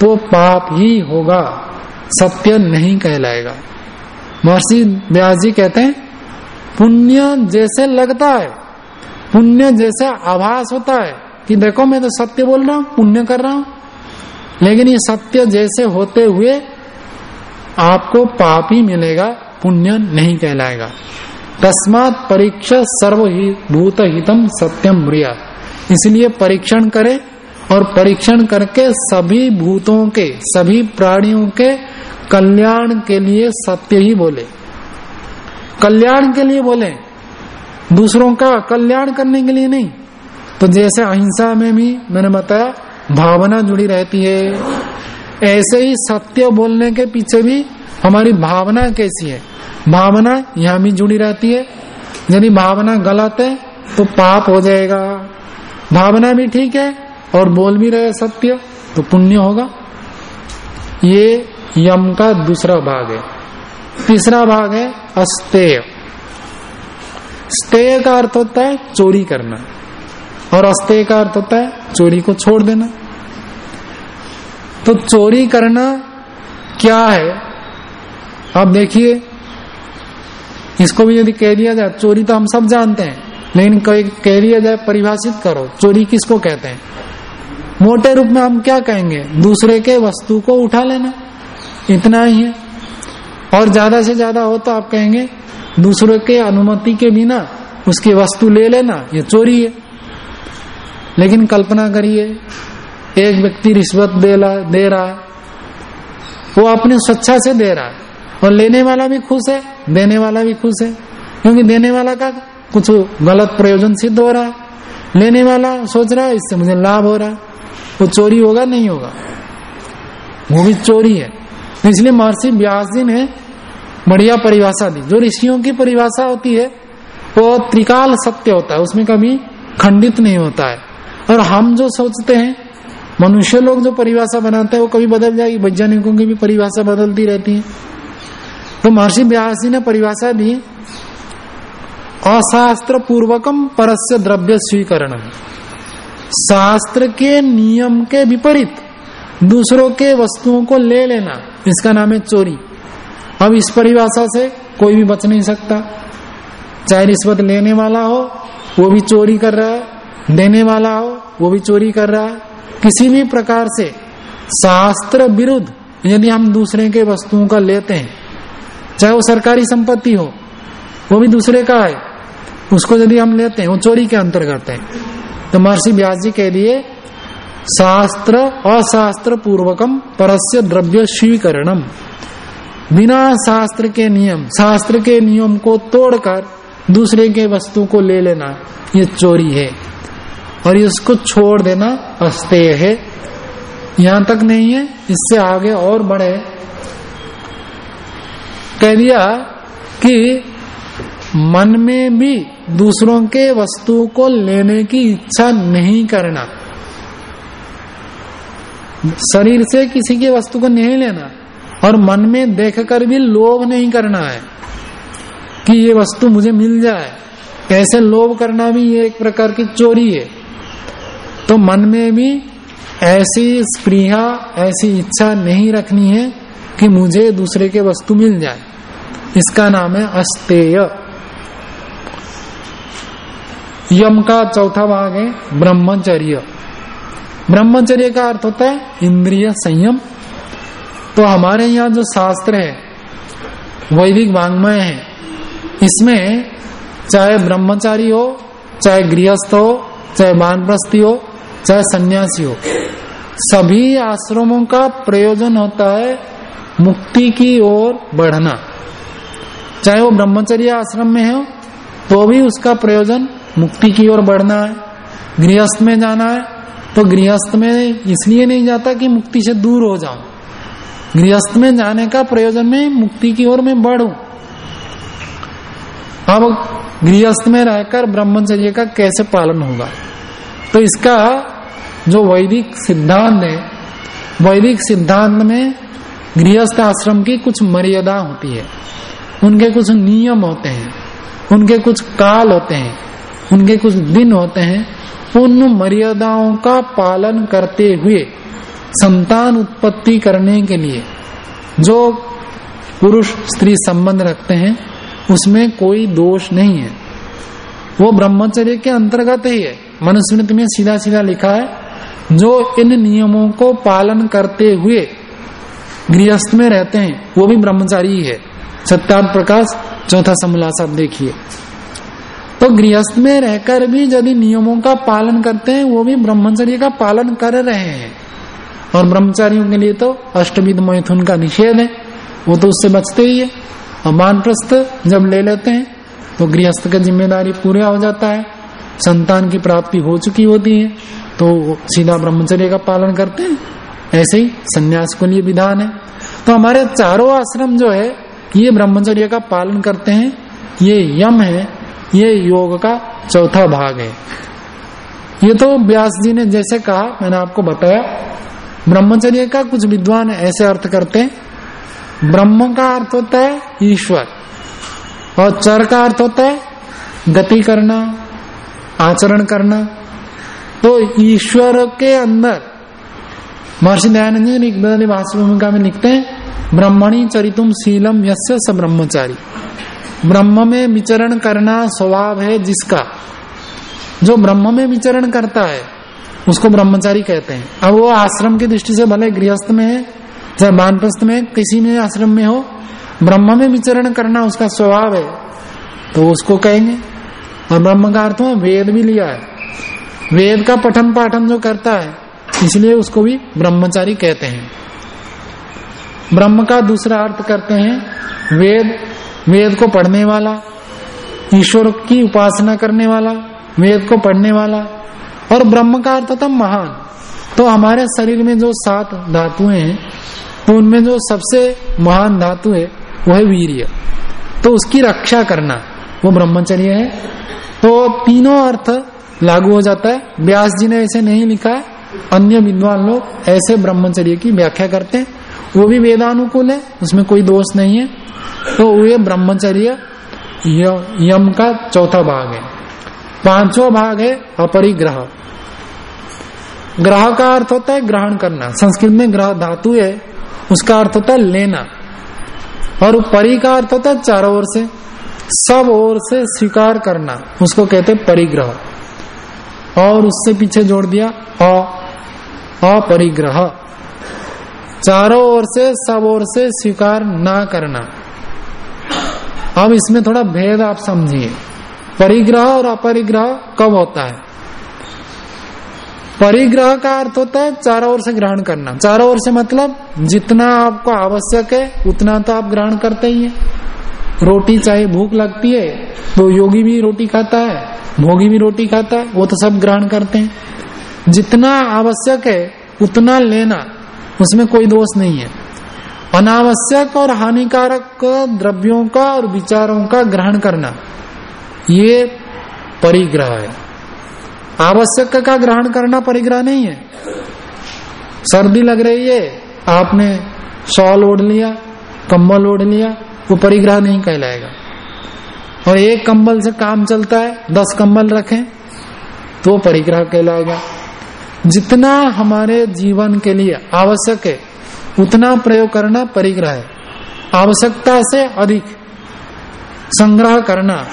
तो पाप ही होगा, सत्य नहीं कहलाएगा। महर्षि व्यास जी कहते हैं, पुण्य जैसे लगता है, पुण्य जैसे आभास होता है कि देखो मैं तो सत्य बोल रहा हूँ, पुण्य कर रहा हूँ। लेकिन ये सत्य जैसे होते हुए आपको पाप ही मिलेगा, पुण्य नहीं कहलाएगा। तस्मात परीक्षा सर्वभूत हितम सत्यम ब्रिया इसलिए परीक्षण करे और परीक्षण करके सभी भूतों के, सभी प्राणियों के कल्याण के लिए सत्य ही बोले। कल्याण के लिए बोले। दूसरों का कल्याण करने के लिए नहीं। तो जैसे अहिंसा में भी मैंने बताया, भावना जुड़ी रहती है। ऐसे ही सत्य बोलने के पीछे भी हमारी भावना कैसी है? भावना यहाँ भी जुड़ी रहती है। यदि भावना गलत है तो पाप हो जाएगा। भावना भी ठीक है और बोल भी रहे सत्य तो पुण्य होगा। ये यम का दूसरा भाग है। तीसरा भाग है अस्तेय। स्तेय का अर्थ होता है चोरी करना और अस्तेय का अर्थ होता है चोरी को छोड़ देना। तो चोरी करना क्या है? आप देखिए, इसको भी यदि कह दिया जाए, चोरी तो हम सब जानते हैं, लेकिन कोई कह दिया जाए, परिभाषित करो, चोरी किसको कहते हैं? मोटे रूप में हम क्या कहेंगे? दूसरे के वस्तु को उठा लेना, इतना ही है। और ज़्यादा से ज़्यादा हो तो आप कहेंगे, दूसरे के अनुमति के बिना उसकी वस्तु ले लेना, ये चोरी है। लेकिन कल्पना करिए, एक व्यक्ति रिश्वत दे रहा है, वो अपनी स्वेच्छा से दे रहा है। और लेने वाला भी खुश है, देने वाला भी खुश है। क्योंकि देने वाला का कुछ गलत प्रयोजन सिद्ध हो रहा है। लेने वाला सोच रहा है, इससे मुझे लाभ हो रहा है। वो चोरी होगा, नहीं होगा? वो भी चोरी है। इसलिए महर्षि व्यास जी ने बढ़िया परिभाषा दी। जो ऋषियों की परिभाषा होती है, वो त्रिकाल सत्य होता है। उसमें कभी खंडित नहीं होता है। और हम जो सोचते हैं, मनुष्य लोग जो परिभाषा बनाते हैं, वो कभी बदल जाएगी। वैज्ञानिकों की भी परिभाषा बदलती रहती है। तो महर्षि व्यास जी ने परिभाषा दी अशास्त्र पूर्वकम परस्य द्रव्य स्वीकरण। शास्त्र के नियम के विपरीत, दूसरों के वस्तुओं को ले लेना, इसका नाम है चोरी। अब इस परिभाषा से कोई भी बच नहीं सकता। चाहे रिश्वत लेने वाला हो, वो भी चोरी कर रहा है। देने वाला हो, वो भी चोरी कर रहा है। किसी भी प्रकार से शास्त्र विरुद्ध, यदि हम दूसरे के वस्तुओं का लेते हैं चाहे वो सरकारी संपत्ति हो, वो भी दूसरे का है। उसको यदि हम लेते हैं, वो चोरी के अंतर्गत है। तो महर्षि व्यास जी कह दिए शास्त्र, अशास्त्र पूर्वकम परस्य द्रव्य स्वीकरणम। बिना शास्त्र के नियम, शास्त्र के नियम को तोड़कर दूसरे के वस्तु को ले लेना, ये चोरी है। और इसको छोड़ देना अस्तेय है। यहाँ तक नहीं है, इससे आगे और बढ़े। कह दिया कि मन में भी दूसरों के वस्तु को लेने की इच्छा नहीं करना। शरीर से किसी की वस्तु को नहीं लेना और मन में देखकर भी लोभ नहीं करना है कि ये वस्तु मुझे मिल जाए। ऐसे लोभ करना भी ये एक प्रकार की चोरी है। तो मन में भी ऐसी स्प्रिया ऐसी इच्छा नहीं रखनी है कि मुझे दूसरे के वस्तु मिल जाए। इसका नाम है अस्तेय। यम का चौथा भाग है ब्रह्मचर्य। ब्रह्मचर्य का अर्थ होता है इंद्रिय संयम। तो हमारे यहाँ जो शास्त्र है, वैदिक वांग्मय है, इसमें चाहे ब्रह्मचारी हो, चाहे गृहस्थ हो, चाहे वानप्रस्थी हो, चाहे सन्यासी हो, सभी आश्रमों का प्रयोजन होता है मुक्ति की ओर बढ़ना। चाहे वो ब्रह्मचर्य आश्रम में हो तो भी उसका प्रयोजन मुक्ति की ओर बढ़ना है, गृहस्थ में जाना है तो गृहस्थ में इसलिए नहीं जाता कि मुक्ति से दूर हो जाऊँ। गृहस्थ में जाने का प्रयोजन में मुक्ति की ओर में बढ़ू। अब गृहस्थ में रहकर ब्रह्मचर्य का कैसे पालन होगा? तो इसका जो वैदिक सिद्धांत है, वैदिक सिद्धांत में गृहस्थ आश्रम की कुछ मर्यादा होती है। उनके कुछ नियम होते हैं, उनके कुछ काल होते हैं, उनके कुछ दिन होते हैं, उन मर्यादाओं का पालन करते हुए संतान उत्पत्ति करने के लिए जो पुरुष स्त्री संबंध रखते हैं, उसमें कोई दोष नहीं है। वो ब्रह्मचर्य के अंतर्गत ही है। मनुस्मृति में सीधा सीधा लिखा है, जो इन नियमों को पालन करते हुए गृहस्थ में रहते हैं, वो भी ब्रह्मचारी है। सत्यार्थ प्रकाश, चौथा समलास आप देखिए। तो गृहस्थ में रहकर भी यदि नियमों का पालन करते हैं, वो भी ब्रह्मचर्य का पालन कर रहे हैं। और ब्रह्मचारियों के लिए तो अष्टविध मैथुन का निषेध है, वो तो उससे बचते ही है। और मानप्रस्थ जब ले लेते हैं तो गृहस्थ का ज़िम्मेदारी पूरा हो जाता है। संतान की प्राप्ति हो चुकी होती है तो सीधा ब्रह्मचर्य का पालन करते हैं। ऐसे ही संन्यास को लिए विधान है। तो हमारे चारों आश्रम जो है ये ब्रह्मचर्य का पालन करते हैं, ये यम है, ये योग का चौथा भाग है। ये तो व्यास जी ने जैसे कहा, मैंने आपको बताया, ब्रह्मचर्य का कुछ विद्वान ऐसे अर्थ करते हैं, ब्रह्म का अर्थ होता है ईश्वर, और चर का अर्थ होता है गति करना, आचरण करना। तो ईश्वर के अंदर, महर्षि दयानंद जी भाष्य भूमिका में लिखते हैं ब्रह्मणी चरितुम शीलम यस्य स ब्रह्मचारी। ब्रह्म में विचरण करना स्वभाव है जिसका। जो ब्रह्म में विचरण करता है, उसको ब्रह्मचारी कहते हैं। अब वो आश्रम की दृष्टि से भले गृहस्थ में है, चाहे बानप्रस्थ में, किसी में आश्रम में हो ब्रह्म में विचरण करना उसका स्वभाव है तो उसको कहेंगे। और ब्रह्म का अर्थ वेद भी लिया है। वेद का पठन पाठन जो करता है, इसलिए उसको भी ब्रह्मचारी कहते हैं। ब्रह्म का दूसरा अर्थ करते हैं वेद वेद को पढ़ने वाला, ईश्वर की उपासना करने वाला, वेद को पढ़ने वाला। और ब्रह्म का अर्थ था महान। तो हमारे शरीर में जो सात धातुएँ हैं तो उनमें जो सबसे महान धातु है, वो है वीर्य। तो उसकी रक्षा करना, वो ब्रह्मचर्य है। तो तीनों अर्थ लागू हो जाता है। व्यास जी ने ऐसे नहीं लिखा, अन्य विद्वान लोग ऐसे ब्रह्मचर्य की व्याख्या करते हैं। वो भी वेदानुकूल है, उसमें कोई दोष नहीं है। तो ये ब्रह्मचर्य यम का चौथा भाग है। पांचवा भाग है अपरिग्रह। ग्रह का अर्थ होता है ग्रहण करना। संस्कृत में ग्रह धातु है, उसका अर्थ होता है लेना। और परि का अर्थ होता है चारों ओर से, सब ओर से स्वीकार करना। उसको कहते परिग्रह। और उससे पीछे जोड़ दिया अपरिग्रह। चारों ओर से, सब ओर से स्वीकार ना करना। अब इसमें थोड़ा भेद आप समझिए। परिग्रह और अपरिग्रह कब होता है? परिग्रह का अर्थ होता है चारों ओर से ग्रहण करना। चारों ओर से मतलब जितना आपको आवश्यक है, उतना तो आप ग्रहण करते ही है। रोटी चाहे भूख लगती है तो योगी भी रोटी खाता है, भोगी भी रोटी खाता है, वो तो सब ग्रहण करते हैं। जितना आवश्यक है, उतना लेना। उसमें कोई दोष नहीं है। अनावश्यक और हानिकारक द्रव्यों का और विचारों का ग्रहण करना, ये परिग्रह है। आवश्यक का ग्रहण करना परिग्रह नहीं है। सर्दी लग रही है, आपने शॉल ओढ़ लिया, कंबल ओढ़ लिया, वो परिग्रह नहीं कहलाएगा। और एक कंबल से काम चलता है, दस कंबल रखें तो परिग्रह कहलाएगा। जितना हमारे जीवन के लिए आवश्यक है, उतना प्रयोग करना परिग्रह है। आवश्यकता से अधिक संग्रह करना,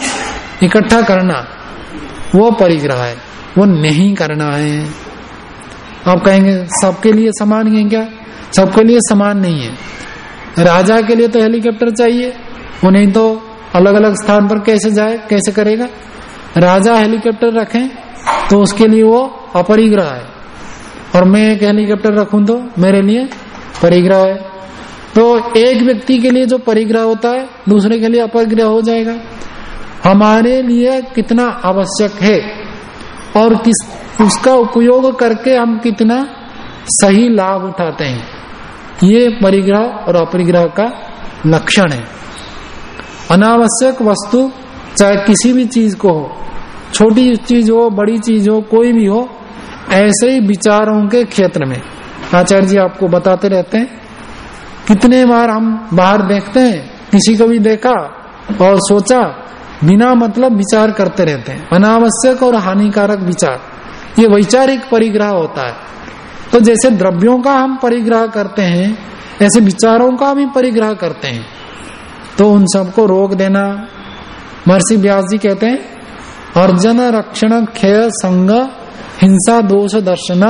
इकट्ठा करना, वो परिग्रह है, वो नहीं करना है। आप कहेंगे, सबके लिए समान है क्या? सबके लिए समान नहीं है। राजा के लिए तो हेलीकॉप्टर चाहिए, वो नहीं तो अलग अलग स्थान पर कैसे जाए, कैसे करेगा? राजा हेलीकॉप्टर रखें तो उसके लिए वो अपरिग्रह है। और मैं एक हेलीकॉप्टर रखूँ तो मेरे लिए परिग्रह है। तो एक व्यक्ति के लिए जो परिग्रह होता है, दूसरे के लिए अपरिग्रह हो जाएगा। हमारे लिए कितना आवश्यक है और किस, उसका उपयोग करके हम कितना सही लाभ उठाते हैं। ये परिग्रह और अपरिग्रह का लक्षण है। अनावश्यक वस्तु, चाहे किसी भी चीज़ को हो, छोटी चीज़ हो, बड़ी चीज़ हो, कोई भी हो ऐसे ही विचारों के क्षेत्र में। आचार्य जी आपको बताते रहते हैं, कितने बार हम बाहर देखते हैं, किसी को भी देखा और सोचा, बिना मतलब विचार करते रहते हैं। अनावश्यक और हानिकारक विचार। ये वैचारिक परिग्रह होता है। तो जैसे द्रव्यों का हम परिग्रह करते हैं, ऐसे विचारों का भी परिग्रह करते हैं। तो उन सबको रोक देना, महर्षि व्यास जी कहते हैं, अर्जन रक्षण क्षय संग हिंसा, दोष, दर्शन,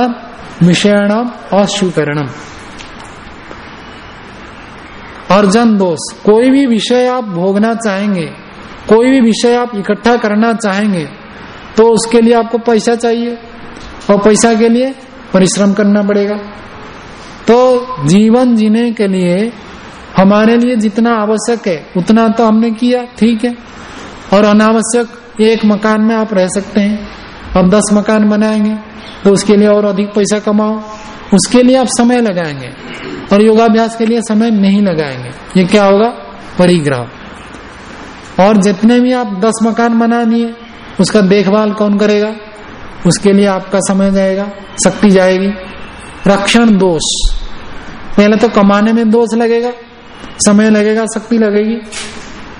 विषयण अस्वीकरणम अर्जन, दोष। कोई भी विषय आप भोगना चाहेंगे, कोई भी विषय आप इकट्ठा करना चाहेंगे तो उसके लिए आपको पैसा चाहिए और पैसा के लिए परिश्रम करना पड़ेगा। तो जीवन जीने के लिए हमारे लिए जितना आवश्यक है, उतना तो हमने किया, ठीक है। और अनावश्यक एक मकान में आप रह सकते हैं। अब दस मकान बनाएँगे तो उसके लिए और अधिक पैसा कमाओ। उसके लिए आप समय लगाएँगे और योगाभ्यास के लिए समय नहीं लगाएँगे। ये क्या होगा? परिग्रह। और जितने भी आप दस मकान बना दिए उसका देखभाल कौन करेगा? उसके लिए आपका समय जाएगा, शक्ति जाएगी। रक्षण दोष। पहले तो कमाने में दोष लगेगा, समय लगेगा, शक्ति लगेगी।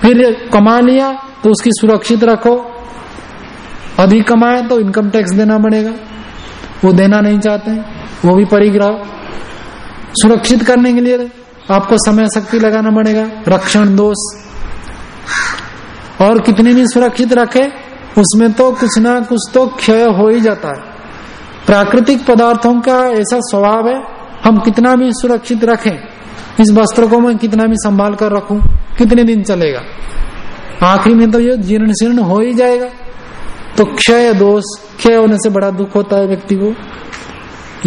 फिर कमा लिया तो उसकी सुरक्षित रखो। अधिक कमाए तो इनकम टैक्स देना पड़ेगा। वो देना नहीं चाहते, वो भी परिग्रह सुरक्षित करने के लिए आपको समय शक्ति लगाना पड़ेगा, रक्षण दोष। और कितनी भी सुरक्षित रखे, उसमें तो कुछ ना कुछ तो क्षय हो ही जाता है। प्राकृतिक पदार्थों का ऐसा स्वभाव है, हम कितना भी सुरक्षित रखें, इस वस्त्र को मैं कितना भी संभाल कर रखूँ, कितने दिन चलेगा। आखिरी में तो ये जीर्ण शीर्ण हो ही जाएगा। तो क्षय दोष, क्षय होने से बड़ा दुख होता है व्यक्ति को।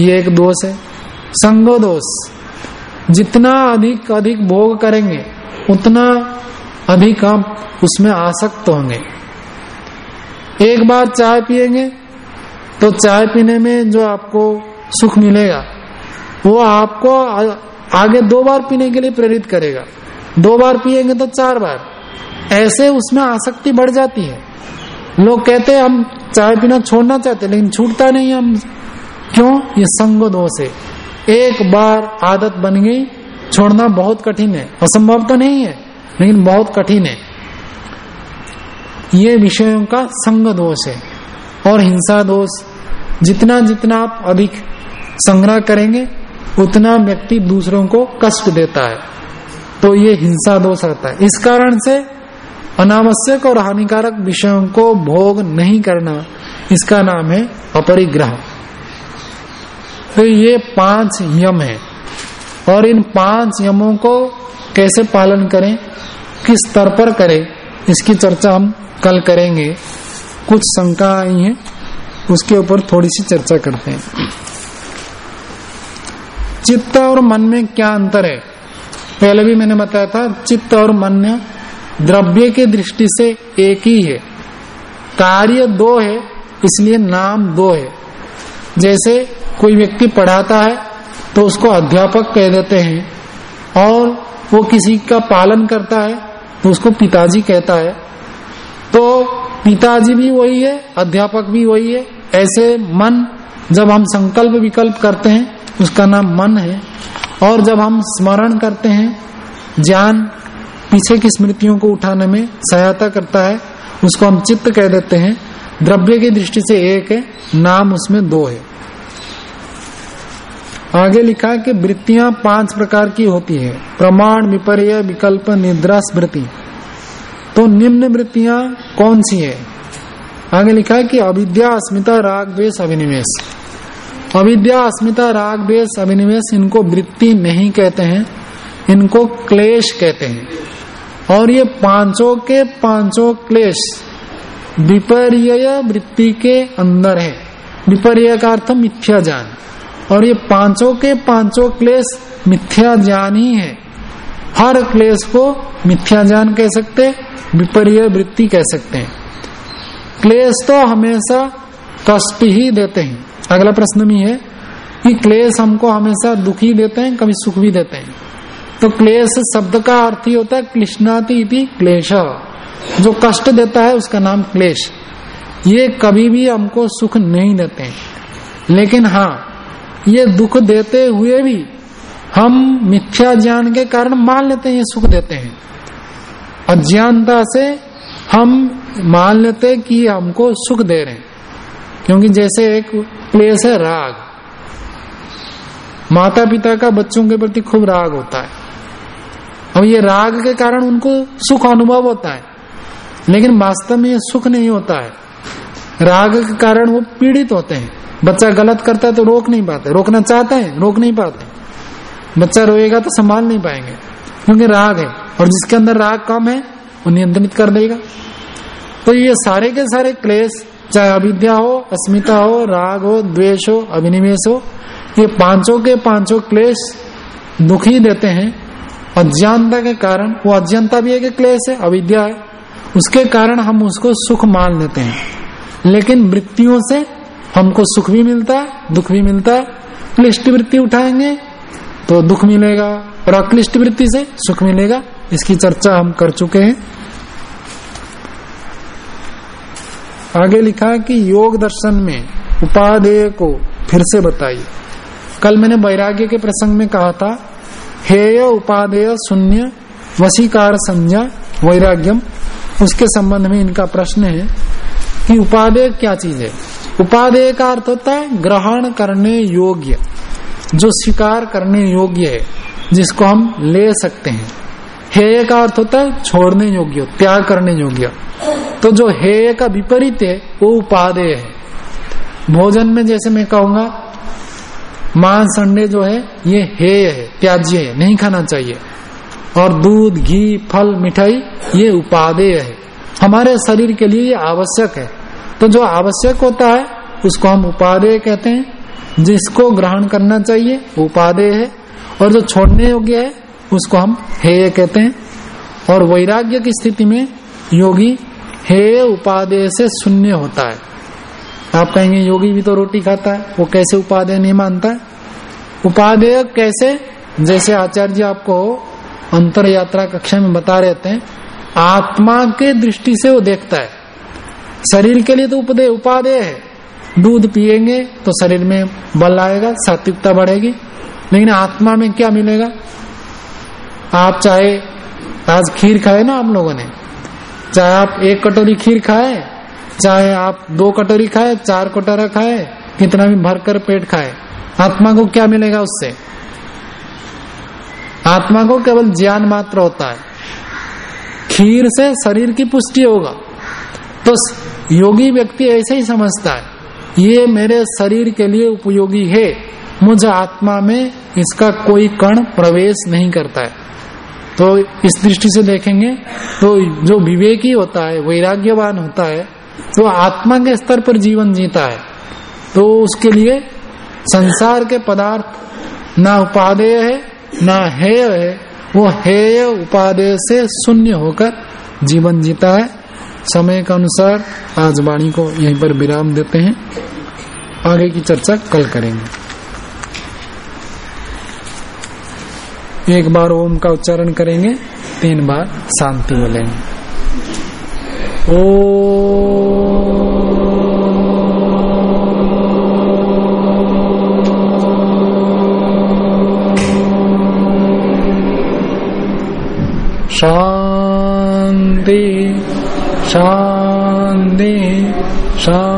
ये एक दोष है। संगो दोष। जितना अधिक अधिक भोग करेंगे, उतना अधिक आप उसमें आसक्त होंगे। एक बार चाय पिएँगे तो चाय पीने में जो आपको सुख मिलेगा, वो आपको आगे दो बार पीने के लिए प्रेरित करेगा। दो बार पिएँगे तो चार बार। ऐसे उसमें आसक्ति बढ़ जाती है। लोग कहते हैं, हम चाय पीना छोड़ना चाहते लेकिन छूटता नहीं हम। क्यों? ये संग दोष है। एक बार आदत बन गई, छोड़ना बहुत कठिन है। असंभव तो नहीं है, लेकिन बहुत कठिन है। ये विषयों का संग दोष है। और हिंसा दोष, जितना जितना आप अधिक संग्रह करेंगे, उतना व्यक्ति दूसरों को कष्ट देता है। तो ये हिंसा दोष रहता है। इस कारण से अनावश्यक और हानिकारक विषयों को भोग नहीं करना। इसका नाम है अपरिग्रह। तो ये पाँच यम है। और इन पाँच यमों को कैसे पालन करें? किस स्तर पर करें? इसकी चर्चा हम कल करेंगे। कुछ शंका आई है, उसके ऊपर थोड़ी सी चर्चा करते हैं। चित्त और मन में क्या अंतर है? पहले भी मैंने बताया था, चित्त और मन द्रव्य के दृष्टि से एक ही है। कार्य दो है, इसलिए नाम दो है। जैसे कोई व्यक्ति पढ़ाता है तो उसको अध्यापक कह देते हैं, और वो किसी का पालन करता है तो उसको पिताजी कहता है। तो पिताजी भी वही है, अध्यापक भी वही है। ऐसे मन, जब हम संकल्प विकल्प करते हैं, उसका नाम मन है। और जब हम स्मरण करते हैं, ज्ञान पीछे की स्मृतियों को उठाने में सहायता करता है, उसको हम चित्त कह देते हैं। द्रव्य की दृष्टि से एक है, नाम उसमें दो है। आगे लिखा है कि वृत्तियाँ पाँच प्रकार की होती है, प्रमाण, विपर्य, विकल्प, निद्रा, स्मृति। तो निम्न वृत्तियाँ कौन सी है? आगे लिखा है कि अविद्या, अस्मिता, राग द्वेश अभिनिवेश अविद्या, अस्मिता, राग द्वेश अभिनिवेश इनको वृत्ति नहीं कहते हैं, इनको क्लेश कहते हैं। और ये पाँचों के पाँचों क्लेश विपर्य वृत्ति के अंदर है। विपर्य का अर्थ मिथ्या ज्ञान। और ये पाँचों के पाँचों क्लेश मिथ्या ज्ञान ही है। हर क्लेश को मिथ्या ज्ञान कह सकते विपर्य वृत्ति कह सकते हैं। क्लेश तो हमेशा कष्ट ही देते हैं। अगला प्रश्न भी है कि क्लेश हमको हमेशा दुखी देते हैं, कभी सुख भी देते हैं। तो क्लेश शब्द का अर्थ ही होता है क्लिश्नाति इति क्लेश। जो कष्ट देता है उसका नाम क्लेश। ये कभी भी हमको सुख नहीं देते। लेकिन हाँ ये दुख देते हुए भी हम मिथ्या ज्ञान के कारण मान लेते हैं, ये सुख देते हैं। अज्ञानता से हम मान लेते कि हमको सुख दे रहे हैं। क्योंकि जैसे एक क्लेश है राग। माता पिता का बच्चों के प्रति खूब राग होता है। और ये राग के कारण उनको सुख अनुभव होता है। लेकिन वास्तव में ये सुख नहीं होता है। राग के कारण वो पीड़ित होते हैं। बच्चा गलत करता है तो रोक नहीं पाते। रोकना चाहते हैं, रोक नहीं पाते। बच्चा रोएगा तो संभाल नहीं पाएँगे। क्योंकि राग है। और जिसके अंदर राग कम है, वो नियंत्रित कर देगा तो ये सारे के सारे क्लेश, चाहे अविद्या हो, अस्मिता हो, राग हो, द्वेष हो अभिनिवेश हो, ये पाँचों के पाँचों क्लेश दुखी देते हैं। अज्ञानता के कारण, वो अज्ञानता भी एक क्लेश है, अविद्या है। उसके कारण हम उसको सुख मान लेते हैं। लेकिन वृत्तियों से हमको सुख भी मिलता है, दुख भी मिलता है। क्लिष्ट वृत्ति उठाएँगे तो दुख मिलेगा और अक्लिष्ट वृत्ति से सुख मिलेगा। इसकी चर्चा हम कर चुके हैं। आगे लिखा है कि योग दर्शन में उपादेय को फिर से बताइए। कल मैंने वैराग्य के प्रसंग में कहा था हेय उपादेय शून्य, वशीकार संज्ञा, वैराग्यम। उसके संबंध में इनका प्रश्न है कि उपादेय क्या चीज़ है? उपादेय का अर्थ होता है ग्रहण करने योग्य। जो स्वीकार करने योग्य है, जिसको हम ले सकते हैं। हेय का अर्थ होता है छोड़ने योग्य, त्याग करने योग्य। तो जो हेय का विपरीत है, वो उपादेय है। भोजन में जैसे मैं कहूँगा मांस अंडे जो है, ये हेय है त्याज्य है, नहीं खाना चाहिए। और दूध, घी, फल, मिठाई, ये उपादेय है। हमारे शरीर के लिए ये आवश्यक है। तो जो आवश्यक होता है, उसको हम उपादेय कहते हैं। जिसको ग्रहण करना चाहिए, उपादेय है। और जो छोड़ने योग्य है, उसको हम हेय कहते हैं। और वैराग्य की स्थिति में योगी हेय उपादेय से शून्य होता है। आप कहेंगे, योगी भी तो रोटी खाता है, वो कैसे उपादेय नहीं मानता है? उपादेय कैसे? जैसे आचार्य जी आपको अंतर यात्रा कक्षा में बता रहे थे, आत्मा के दृष्टि से वो देखता है। शरीर के लिए तो उपदे, उपादेय है। दूध पिएँगे तो शरीर में बल आएगा, सात्विकता बढ़ेगी। लेकिन आत्मा में क्या मिलेगा? आप चाहे, आज खीर खाए ना आप लोगों ने, चाहे आप एक कटोरी खीर खाए चाहे आप दो कटोरी खाए, चार कटोरा खाए, कितना भी भरकर पेट खाए, आत्मा को क्या मिलेगा उससे? आत्मा को केवल ज्ञान मात्र होता है। खीर से शरीर की पुष्टि होगा। तो योगी व्यक्ति ऐसे ही समझता है, ये मेरे शरीर के लिए उपयोगी है। मुझे आत्मा में इसका कोई कण प्रवेश नहीं करता है। तो इस दृष्टि से देखेंगे तो जो विवेकी होता है, वैराग्यवान होता है तो आत्मा के स्तर पर जीवन जीता है। तो उसके लिए संसार के पदार्थ ना उपादेय है, ना हेय है, वो हेय उपादेय से शून्य होकर जीवन जीता है। समय के अनुसार आज वाणी को यहीं पर विराम देते हैं। आगे की चर्चा कल करेंगे। एक बार ओम का उच्चारण करेंगे, तीन बार शांति बोलेंगे ओ शांति शांति शांति।